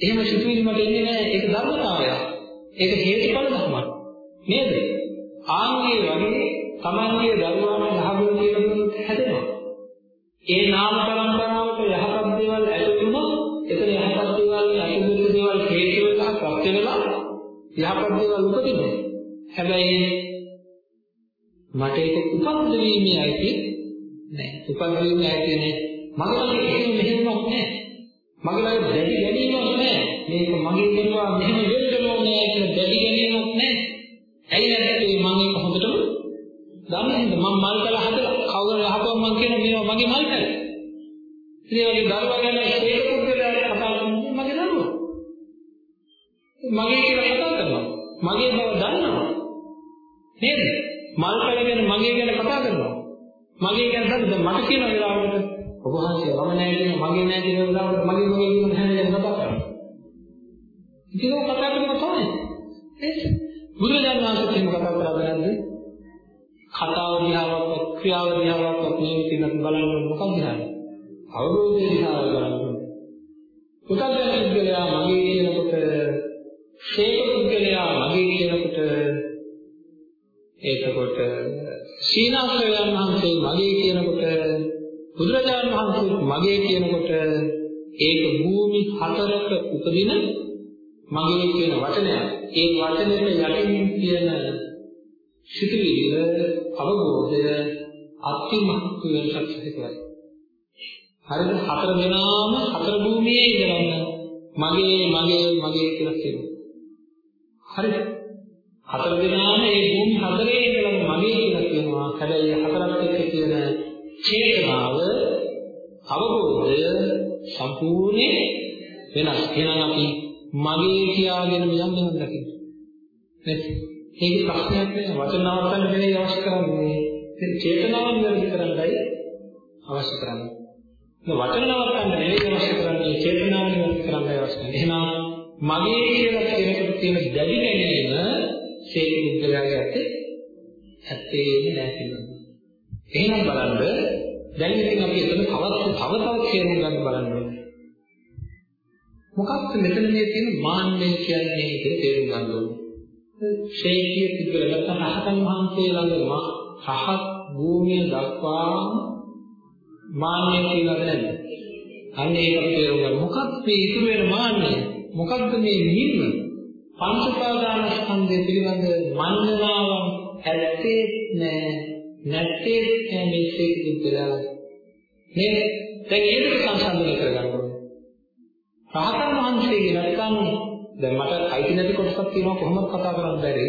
එහෙම සිතුවිලි මට එන්නේ නැහැ. ඒක ධර්මතාවයක්. ඒක හේතුඵල ධර්මයක්. නේද? ආන්ගේ වගේ තමන්ගේ දරුවාට ලහබුණ දේවල් හැදෙනවා. ඒ නාම පරම්පරාවට යහපත් දේවල් ඇති වුණොත් එතන යහපත් දේවල් අසුබුදු දේවල් හේතු වෙලා ප්‍රත්‍ය වෙලා යහපත් දේවල් උපදිනවා. හැබැයි මට ඒක උපන්ද වීමේ අයිති නැහැ. උපන්ද වීමේ අයිති නැහැ. මගේ ළඟ එහෙම මෙහෙමක් නැහැ. මගේ ළඟ දැඩි ගැනීමක් නැහැ. මේක මගේ කෙරුවා මෙහෙම වෙන්න ඕනේ කියලා දැඩි ගැනීමක් නැහැ. ඇයි නැත්තේ මම ඒක හොඳටම දන්නේ නැහැ. මම මල් කළ හදලා කවුරු යහපුවම මම කියන මේවා මගේ මල් කළ. ඉතින් වගේ දරුවා ගැන ඒක පුද්ගලයා කතා කරන්නේ මගේ දරුවා. මගේ කියලා කතා කරනවා. මගේ බව දන්නවා. නේද? මල් කළ ගැන මගේ ගැන කතා කරනවා. මගේ ගැන දන්නද මට කියන වෙලාවට ඔබ වහන්සේ මම නැහැ කියන මගේ නැහැ කියන වෙලාවට මගේ මගේ කියන හැම වෙලේම කතා කරනවා. ඉතින් ඔය කතා කරන තමයි. ඒක බුදුරජාණන් වහන්සේ එහෙම කතා කරලා නැද්ද? කතාව දිහාවක් ක්‍රියාව දිහාවක් මේ විදිහට බලන්න මොකක්ද හරි? අවබෝධය දිහා බලන්න. පුතග්ජන පුද්ගලයා මගේ කියනකොට ශේක පුද්ගලයා මගේ කියනකොට එතකොට සීනාශ්‍රයයන් වහන්සේ මගේ කියනකොට බුදුරජාණන් වහන්සේ මගේ කියනකොට ඒක භූමි හතරක උපදින මගේ කියන වචනය. ඒ වචනෙට යටින් කියන සිතුවිල්ල අවබෝධය අතිමහත් වෙනසක් සිදුවයි. හරිද? හතර දෙනාම හතර භූමියේ ඉඳලා මගේ මගේ මගේ කියලා කියනවා. හරිද? හතර දෙනාම මේ භූමි හතරේ ඉඳලා මගේ කියලා කියනවා. හැබැයි හතරක් එක්ක කියන චේතනාව අවබෝධය සම්පූර්ණයෙන් වෙනස්. එහෙනම් අපි මගේ කියාගෙන යන්නේ නම් දකින්න. නේද? ඒක ප්‍රශ්නයක් නෙවෙයි වචන නවත්තන්න නෙවෙයි අවශ්‍ය කරන්නේ. ඒ චේතනාව නිවැරදි කරන්නයි අවශ්‍ය කරන්නේ. ඒ වචන නවත්තන්න නෙවෙයි අවශ්‍ය කරන්නේ චේතනාව නිවැරදි කරන්නයි අවශ්‍ය කරන්නේ. එහෙනම් මගේ කියලා කෙනෙකුට තියෙන දැඩි ගැනීම සේක මුද්දලයාගේ ඇත්තේ ඇත්තේ නෑ කියලා. එහෙනම් බලන්න දැන් ඉතින් අපි එතන තවත් තව තව තේරුම් ගන්න බලන්න ඕනේ. මොකක්ද මෙතන මේ තියෙන මාන්නය කියන්නේ කියලා තේරුම් ගන්න ඕනේ. ශේකී පිටුල නැත්නම් රහතන් වහන්සේ ළඟම රහත් භූමිය දක්වා මාන්නය කියලාද නැද්ද? අන්න ඒක අපි තේරුම් ගන්න. මොකක්ද මේ ඉතුරු වෙන මාන්නය? මොකක්ද මේ නිම්ම? පංචපාදාන ස්කන්ධය පිළිබඳ මන්නාවන් ඇත්තේ නැහැ. නැත්තේ නෑ මේ ශේක විද්‍යාව. මේ දැන් ඒක සංසන්දනය කරගන්න ඕනේ. රහතන් වහන්සේගේ නැත්නම් දැන් මට අයිති නැති කොටසක් තියෙනවා කොහොමද කතා කරන්න බැරි?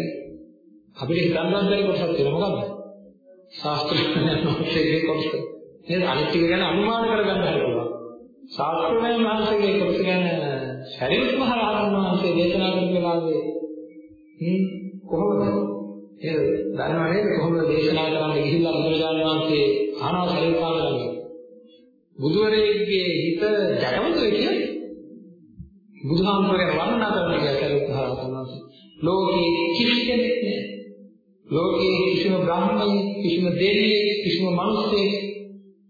අපිට හිතන්නවත් බැරි කොටසක් තියෙනවා මොකද්ද? ශාස්ත්‍රඥයන්ගේ කොටස. නේද? අනිත් ටික ගැන අනුමාන කරගන්න හරියනවා. ශාස්ත්‍රඥයන් වහන්සේගේ කොටස ගැන ශරීරත් මහ රහතන් වහන්සේ දේශනා කරන වෙලාවේ හ්ම් කොහොමද? ඒ දන්නව නේද කොහොමද දේශනා කරන්න ගිහිල්ලා බුදුරජාණන් වහන්සේ ආනා සරිපාලනග බුදුරේගේ හිත ජයවතුයි කියන්නේ බුදුහාමුදුරේ වර්ණනා කරන එක සරිපාලනග ලෝකේ කිසි කෙනෙක් නෑ ලෝකේ කිසිම බ්‍රාහ්මණයෙක් කිසිම දෙවියෙක් කිසිම මිනිසෙක්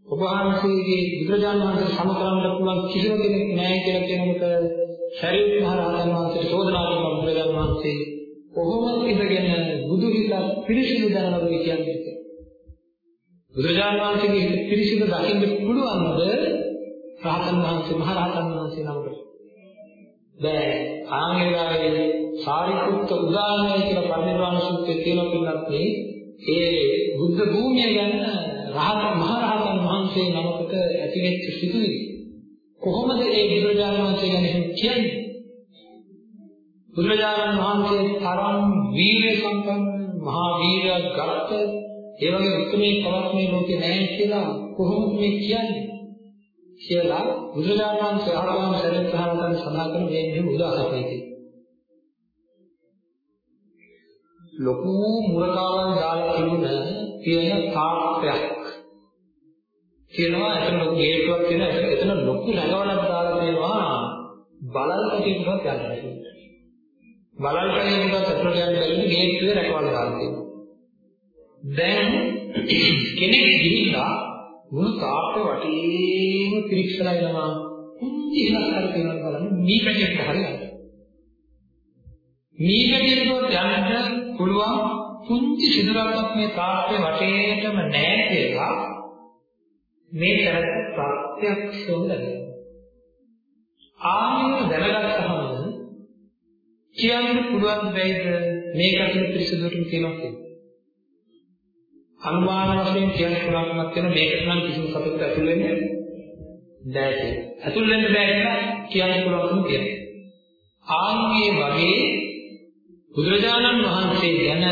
ඔබ වහන්සේගේ බුදුරජාණන් වහන්සේ සම කරන්න පුළුවන් කිසිම කෙනෙක් නැහැ කියලා කියනකොට ශරීර මහ රහතන් වහන්සේට චෝදනා කරන බුදුරජාණන් වහන්සේ කොහොමද ඉඳගෙන බුදු හිත පිරිසිදු දැනනවද කියන්නේ? බුදුරජාණන් වහන්සේගේ හිත පිරිසිදු දකින්න පුළුවන්ද? රහතන් වහන්සේ මහ රහතන් වහන්සේ නමකට. බෑ. ආංගිකාවේ සාරිපුත්ත උදානය කියලා පරිනිර්වාණ සූත්‍රයේ තියෙන පිළිබඳ ඒ බුද්ධ භූමිය ගැන රහතන් මහ රහතන් වහන්සේ නමකට ඇතිවෙච්ච සිතුවිලි. කොහොමද ඒ බුදුරජාණන් වහන්සේ ගැන කියන්නේ? බුදුරජාණන් වහන්සේ තරම් වීර්ය සම්පන්න මහා වීරයක් ගත්ත ඒ වගේ උතුමේ තවත් මේ ලෝකේ නැහැ කියලා කොහොමද මේ කියන්නේ? කියලා බුදුරජාණන් වහන්සේ ආරම්භ සැරෙත් සහවතන් සඳහන් කරන මේ මෙහෙම උදාහරණයක් ලොකු මුරකාවන් දාලා තිබුණ තියෙන තාප්පයක් කියනවා එතන ලොකු ගේට්ටුවක් තියෙනවා. එතන ලොකු රැඟවලක් දාලා තියෙනවා. බලල් කටියකට යන්න බලල් කටියකට අතුරට යන්න බැරි ගේට්ටුවේ රැකවල දාලා තියෙනවා. දැන් කෙනෙක් ගිහිල්ලා මුළු තාප්ප වටේම පිරික්සලා යනවා කුංචි හිලක් හරි තියෙනවා බලන්න මේ පැකට් හරියට මේ පැකට් යන්න පුළුවන් පුංචි සිදුරක්වත් මේ තාප්පේ වටේටම නැහැ කියලා මේ තැනට ප්‍රත්‍යක්ෂව දැනෙනවා. ආයෙත් දැනගත්තහම කියන්න පුළුවන් වෙයිද මේක අතර පිරිසිදුවට කියනවා කියලා. අනුමාන වශයෙන් කියන්න පුළුවන්කමක් තියෙන මේකට නම් කිසිම සතුටක් ඇතුල් වෙන්නේ නැහැ. ඇතුල් වෙන්න බෑ කියලා කියන්න පුළුවන්කම තියෙනවා. ආන්ගේ වගේ බුදුරජාණන් වහන්සේ ගැන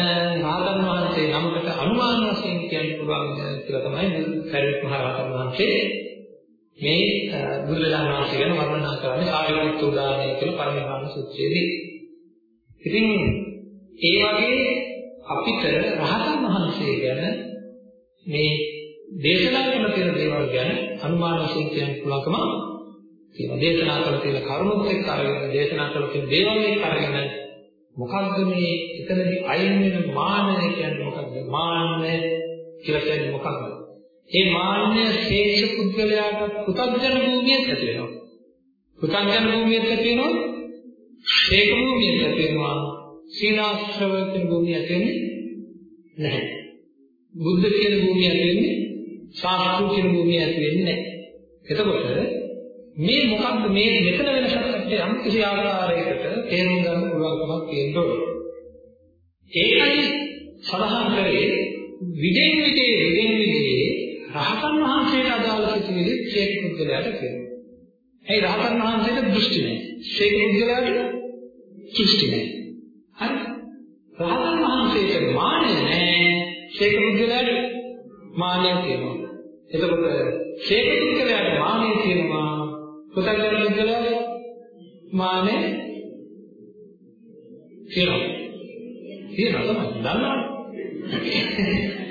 රහතන් වහන්සේ නමකට අනුමාන වශයෙන් කියන්න පුළුවන් කියලා තමයි සරියුත් මහ රහතන් වහන්සේ මේ බුදුරජාණන් වහන්සේ ගැන වර්ණනා කරන්නේ ආර්යවත්ත උදාහරණය කියලා පරිණාම සූත්‍රයේදී. ඉතින් ඒ වගේ අපිට රහතන් වහන්සේ ගැන මේ දේශනා කරන තියෙන දේවල් ගැන අනුමාන වශයෙන් කියන්න පුළුවන්කම තියෙනවා. දේශනා කරන තියෙන කරුණුත් එක්ක අරගෙන දේශනා කරන තියෙන දේවල් එක්ක අරගෙන මොකද්ද මේ එතනදී අයින් වෙන මාන්නය කියන්නේ මොකද්ද? මාන්නය කියලා කියන්නේ මොකක්ද? මේ මාන්නය ශේෂ පුද්ගලයාට පුතග්ජන භූමියක් ඇති වෙනවා. පුතග්ජන භූමියක් ඇති වෙනවා. ශේක භූමියක් ඇති වෙනවා. සීලාශ්‍රවකන භූමිය ඇති වෙන්නේ නැහැ. බුද්ධ කියන භූමිය ඇති වෙන්නේ ශාස්ත්‍රු කියන භූමිය ඇති වෙන්නේ නැහැ. එතකොට මේ මොකක්ද මේ මෙතන වෙනසක් නැත්තේ යම් කිසි ආකාරයකට තේරුම් ගන්න පුළුවන්කමක් තියෙන්න ඕනේ. ඒකයි සඳහන් කරේ විදෙන් විදේ විදෙන් විදේ රහතන් වහන්සේට අදාළ සිතිවිලි ශේක පුද්ගලයාට කියනවා. ඒ රහතන් වහන්සේට දෘෂ්ටි නැහැ. ශේක පුද්ගලයාට දෘෂ්ටි නැහැ. හරි? රහතන් වහන්සේට මානය නැහැ. ශේක පුද්ගලයාට මානය තියෙනවා. එතකොට ශේක පුද්ගලයාට මානය තියෙනවා. පුතග්ජන පුද්ගලයාට මානය තියෙනවා. තියෙනවා තමයි. දන්නවනේ.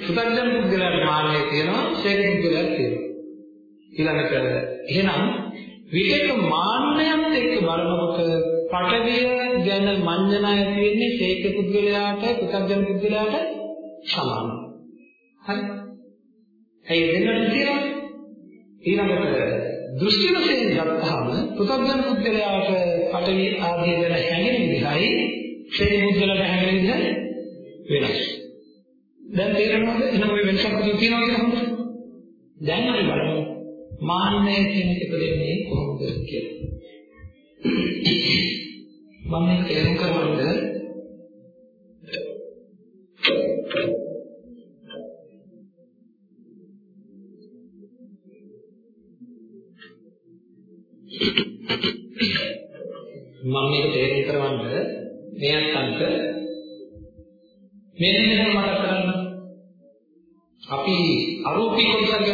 පුතග්ජන පුද්ගලයාට මානය තියෙනවා, ශේක පුද්ගලයාට තියෙනවා. ඊළඟට එහෙනම් විදේක මාන්නයත් එක්ක බලනකොට පටවිය ගැන මඤ්ඤණා ඇති වෙන්නේ ශේක පුද්ගලයාට පුතග්ජන පුද්ගලයාට සමානයි. හරි? ඇයි දෙන්නට තියෙනවා? ඊළඟට දෘෂ්ටි වශයෙන් ගත්තාම පුතග්ජන පුද්ගලයාට පටවි ආදී ගැන හැඟෙන විදිහයි ශේක පුද්ගලයාට හැඟෙන විදිහ වෙනස්. දැන් තේරෙනවද? එහෙනම් ওই වෙනසක් තියෙනවා කියලා හොඳට. දැන් අපි බලමු මාන්නය කියන එක දෙන්නේ කොහොමද කියලා. මම මේක තේරුම් කරගන්න මම මේක තේරුම් කරවන්න මේ අන්ත මෙන්න මෙහෙම මතක් කරගන්න. අපි අරූපී කොටස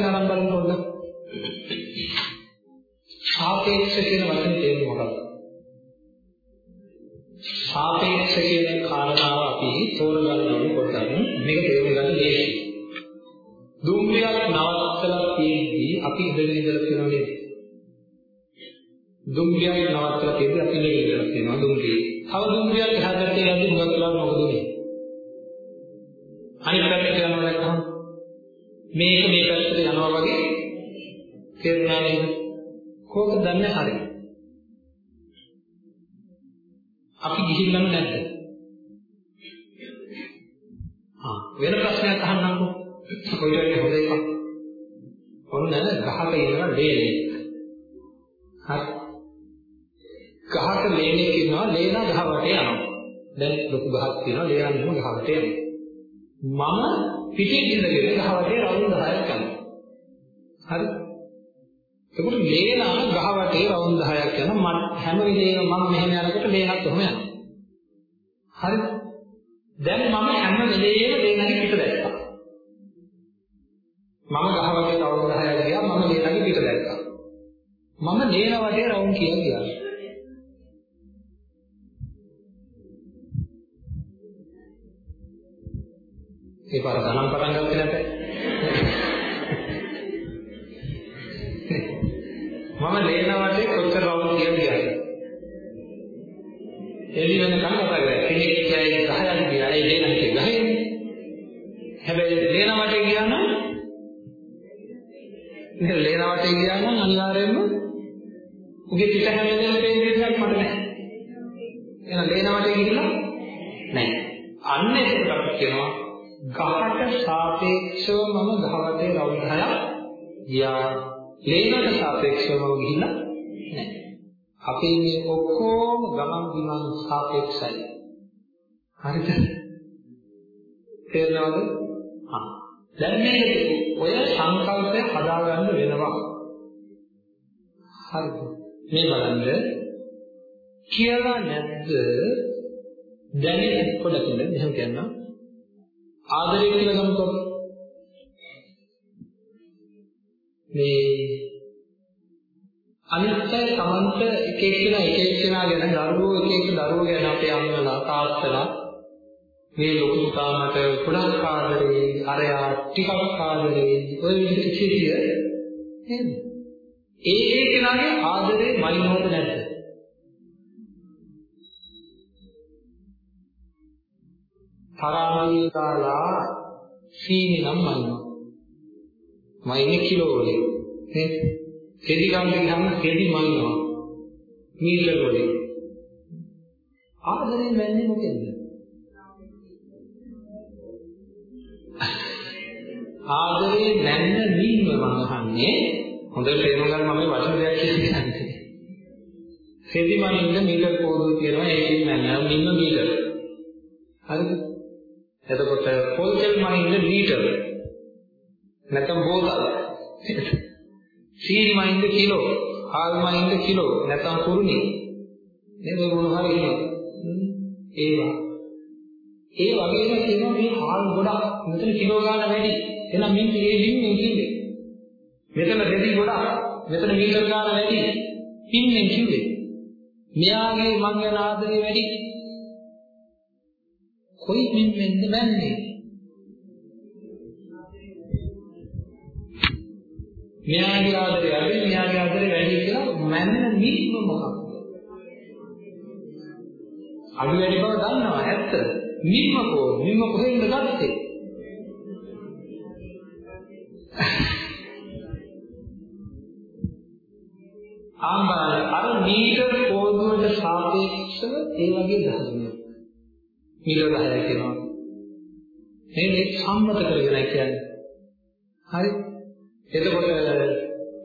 ලේනා ගහ වටේ යනවා. දැන් ලොකු ගහක් තියෙනවා ලේනන්ම ගහ වටේ යනවා. මම පිටින් ඉඳගෙන ගහ වටේ රවුම් 10ක් යනවා. හරි. ඒකට ලේනා ගහ වටේ රවුම් 10ක් යනවා. මම හැම වෙලේම මම මෙහෙම යනකොට ලේනත් ඔහම යනවා. හරිද? දැන් මම හැම වෙලේම ලේනගේ පිට දැක්කා. මම ගහ වටේ රවුම් 10ක් ගියා මම ලේනගේ පිට දැක්කා. මම ලේන වටේ රවුම් කියලා ගියා. ඒ පාර ගණන් පටන් ගත්තේ නැතේ. මම ලේන වටේ කොච්චර රවුම් කියලා ගියාද? එළි වෙනකන් කතා අපේ මේ ඔක්කොම ගමන් බිමන් සාපේක්ෂයි. හරිද? තේරෙනවද? හා. දැන් මේක ඔය සංකල්පය හදාගන්න වෙනවා. හරිද? මේ බලන්න කියලා නැද්ද දැනෙන පොඩකින් මෙහෙම කියනවා ආදරය කියලා ගමුකෝ. මේ අනිත්‍ය තමන්ට එක එක්කෙනා එක එක්කෙනා ගැන දරුවෝ එක එක දරුවෝ ගැන අපේ අම්මලා තාත්තලා මේ ලොකු පුතාමට ගොඩක් ආදරේ අරයා ටිකක් ආදරේ ඔය විදිහට කිසිය නේද? ඒ ඒ කෙනාගේ ආදරේ මනිනවද නැද්ද? තරමයි කාලා සීනි නම් මනිනවා. මයින්නේ කිලෝ වලින්. නේද? කෙඩි ගන්න ගියාම කෙඩි මනිනවා. මීටර වලින්. ආදරෙන් වෙන්නේ මොකෙන්ද? ආදරේ නැන්න නින්ම මම අහන්නේ හොඳට තේරුම් ගන්න මම වචන දෙයක් කියන්නේ. කෙඩි මනින්න මීටර කෝදුව කියනවා ඒකෙන් නැන්න නින්ම මීටර. හරිද? එතකොට පොල් තෙල් මනින්න ලීටර නැත්නම් බෝතල් සීනි මනින්න කිලෝ හාල් මනින්න කිලෝ නැත්නම් කුරුණි. නේද? මොන හරි ඒවා. ඒ වගේම කියනවා මේ හාල් ගොඩක් මෙතන කිලෝ ගන්න වැඩි. එහෙනම් මින් මේ ලින්ෙන් කිව්වේ. මෙතන දෙදි ගොඩක් මෙතන මීටර ගන්න වැඩි. පින්නෙන් කිව්වේ. මෙයාගේ මං යන ආදරේ වැඩි. කොයි මින්ෙන්ද මැන්නේ? මෙයාගේ ආදරය වැඩි මෙයාගේ ආදරය වැඩි කියලා මැන්න මිත්ම මොකක්ද? අඩු වැඩි බව දන්නවා ඇත්ත. මිත්ම කෝ මිත්ම කොහෙන්ද ගත්තේ? ආම්බාල අර මීටර කෝදුවට සාපේක්ෂව ඒ වගේ ධර්මයක්. මීටර 10යි කියනවා. මේ මේ සම්මත කරගෙන කියන්නේ. හරි? එතකොට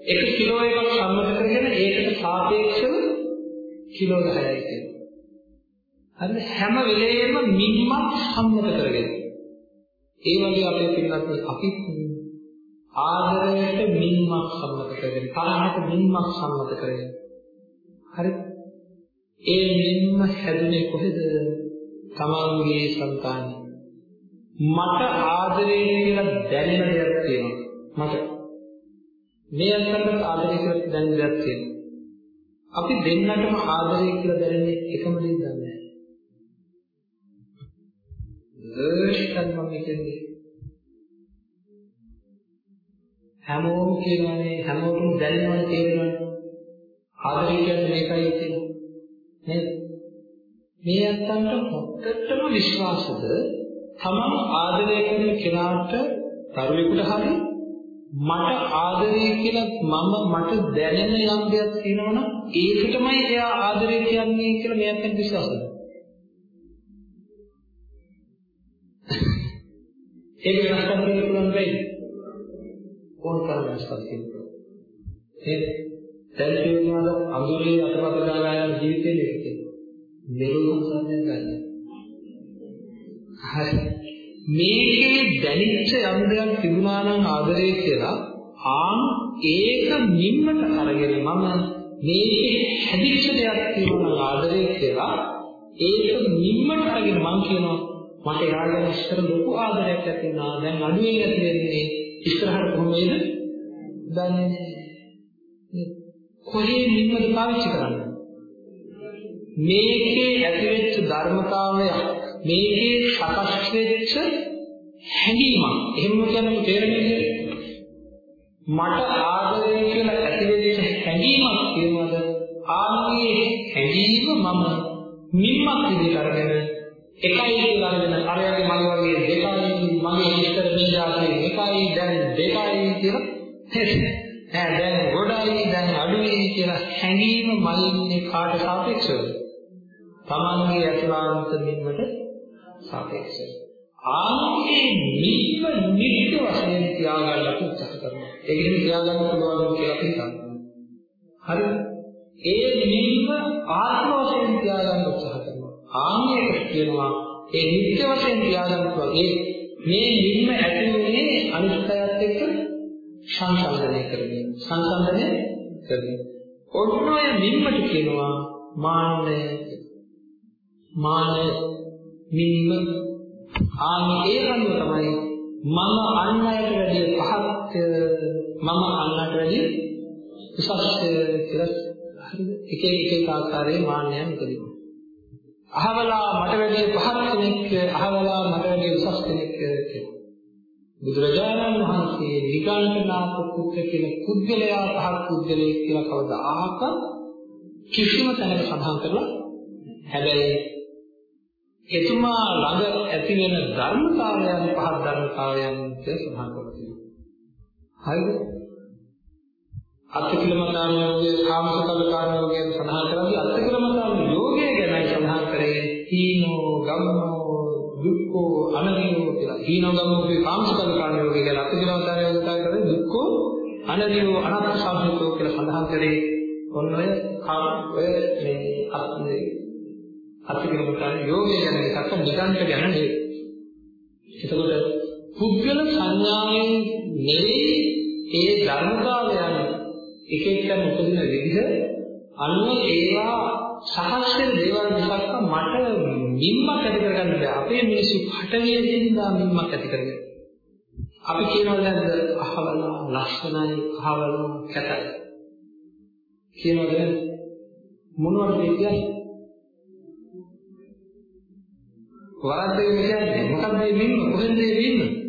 එක කිලෝ එකක් සම්මත කරගෙන ඒකට සාපේක්ෂව කිලෝ 10යි කියනවා. හරි හැම වෙලේම මිනිමම් සම්මත කරගෙන. ඒ වගේ අපේ පින්නත් අපි ආදරයට මිනිමක් සම්මත කරගෙන තරහට මිනිමක් සම්මත කරගෙන. හරි? ඒ මිනිම හැදුනේ කොහෙද? තමන්ගේ సంతානෙ මට ආදරේ කියලා දැනෙන දෙයක් තියෙනවා මට මේ අතරට ආදරේ කියලා දැනෙන දෙයක් තියෙනවා අපි දෙන්නටම ආදරේ කියලා දැනෙන්නේ එකම දෙයක් දන්නේ නැහැ. මම කියන්නේ. හැමෝම කියනවානේ හැමෝටම දැනෙනවනේ තේරෙනවනේ ආදරේ කියන්නේ මේකයි කියන්නේ නේද? මේ අත්තන්ට හොත්තටම විශ්වාසද? තමන් ආදරය කරන කෙනාට දරුවෙකුට හරි මට ආදරේ කියලා මම මට දැනෙන යම් දෙයක් තියෙනවනම් ඒකටමයි එයා ආදරේ කියන්නේ කියලා මෙයාට විශ්වාස කරනවා. ඒක වෙනස් කරන්න පුළුවන් වෙයි. ඕන තරම් වෙනස් කරන්න පුළුවන්. නේද? දැන් කියනවාද අඳුරේ අතපත දාලා යන ජීවිතේ නේද? නිරෝධ සංසාරයෙන් ගන්න. හරි. මේකේ දැනිච්ච යම් දෙයක් තිබුණා නම් ආදරය කියලා ආන් ඒක නිම්මට අරගෙන මම මේකේ හැදිච්ච දෙයක් තියෙනවා ආදරය කියලා ඒක නිම්මට අරගෙන මම කියනවා මට එයාගෙන ඉස්සර ලොකු ආදරයක් ඇති වුණා. දැන් අඩුවෙන් ඇති වෙන්නේ ඉස්සරහට කොහොමද? දන්නේ නැහැ. කොහේ නිම්මද පාවිච්චි කරන්නේ? මේකේ ඇතිවෙච්ච ධර්මතාවය මේකේ සකස් වෙච්ච හැඟීමක්. එහෙම කියන්නේ තේරෙන්නේ මට ආදරය කියලා ඇතිවෙච්ච හැඟීමක් කියනවාද ආන්ගේ හැඟීම මම නිම්මක් විදිහට අරගෙන එකයි කියලා අරගෙන අරයාගේ මගේ වගේ දෙකයි මගේ ඉස්තර බින්දාසේ එකයි දැන් දෙකයි කියලා ඈ දැන් ගොඩයි දැන් අඩුයි කියලා හැඟීම මලින්නේ කාට සාපේක්ෂවද තමන්ගේ අතුලාන්ත නිම්මට සාපේක්ෂව ආන්ගේ නිම්ම නිත්‍ය වශයෙන් තියාගන්න උත්සාහ කරනවා. ඒකෙන් තියාගන්න පුළුවන් කියලා අපි හිතනවා හරිද ඒ නිම්ම ආත්ම වශයෙන් තියාගන්න උත්සාහ කරනවා. ආන්‍යයකට කියනවා ඒ නිත්‍ය වශයෙන් තියාගන්න පුළුවන්. ඒ මේ නිම්ම ඇති වෙන්නේ අනිත්‍යයත් එක්ක සංසන්දනය කරමින් සංසන්දනය කරමින්. ඔන්න ඔය නිම්මට කියනවා මාන්නය මානය මිනිම ආනි ඒ අනුව තමයි මම අන් අයට වැඩිය පහත් මම අන්නට වැඩිය උසස් කියලා හරිද එක එක එක ආකාරයේ මාන්නයන් උපදිනවා අහවලා මට වැඩිය පහත් කෙනෙක් අහවලා මට වැඩිය උසස් කෙනෙක් කියලා. බුදුරජාණන් වහන්සේ නිගණ්ඨනාථ පුත්‍ර කියන පුද්ගලයා පහත් පුද්ගලයෙක් කියලා කවදා අහක කිසිම තැනක සඳහන් කරලා හැබැයි එතුමා ළඟ ඇති වෙන ධර්මතාවයන් පහත් ධර්මතාවයන් කියලා සඳහන් කරලා තියෙනවා. හරිද? අත්තිකිලමතාන යෝගයේ කාමසකලකාන යෝගයෙන් සඳහන් කරන්නේ අත්තිකිලමතාන යෝගය ගැනයි සඳහන් කරේ හීනෝ ගම්මෝ දුක්ඛෝ අනනියෝ කියලා. හීනෝ ගම්මෝ කිය කාමසකලකාන යෝගය ගැන අත්තිකිලමතාන යෝගය කරේ දුක්ඛෝ අනනියෝ අනත්ත සම්පතෝ කියලා සඳහන් කරේ ඔන්න ඔය කාම ඔය මේ අත්නේ අපි කියමුකන් යෝගය ගැන එකක් නිකන්ට ගැන නෙවෙයි. එතකොට පුද්ගල සංඥාවෙන් නෙවෙයි ඒ ධර්මතාවයන් එක එකන උපදින විදිහ අනුව ඒවා සකස් වෙන දේවල් මිසක් මට මිම්මක් ඇති කරගන්න බෑ. අපේ මිනිස්සු පටවිය දෙන්නා මිම්මක් ඇති කරගන්න. අපි කියනවා නැද්ද අහවලා ලස්සනයි අහවලා කැතයි. කියනවද මොනවද කියන්නේ? වරද්ද කියන්නේ? මොකක්ද මේ මෙන්න කොහෙන්ද මේ මෙන්න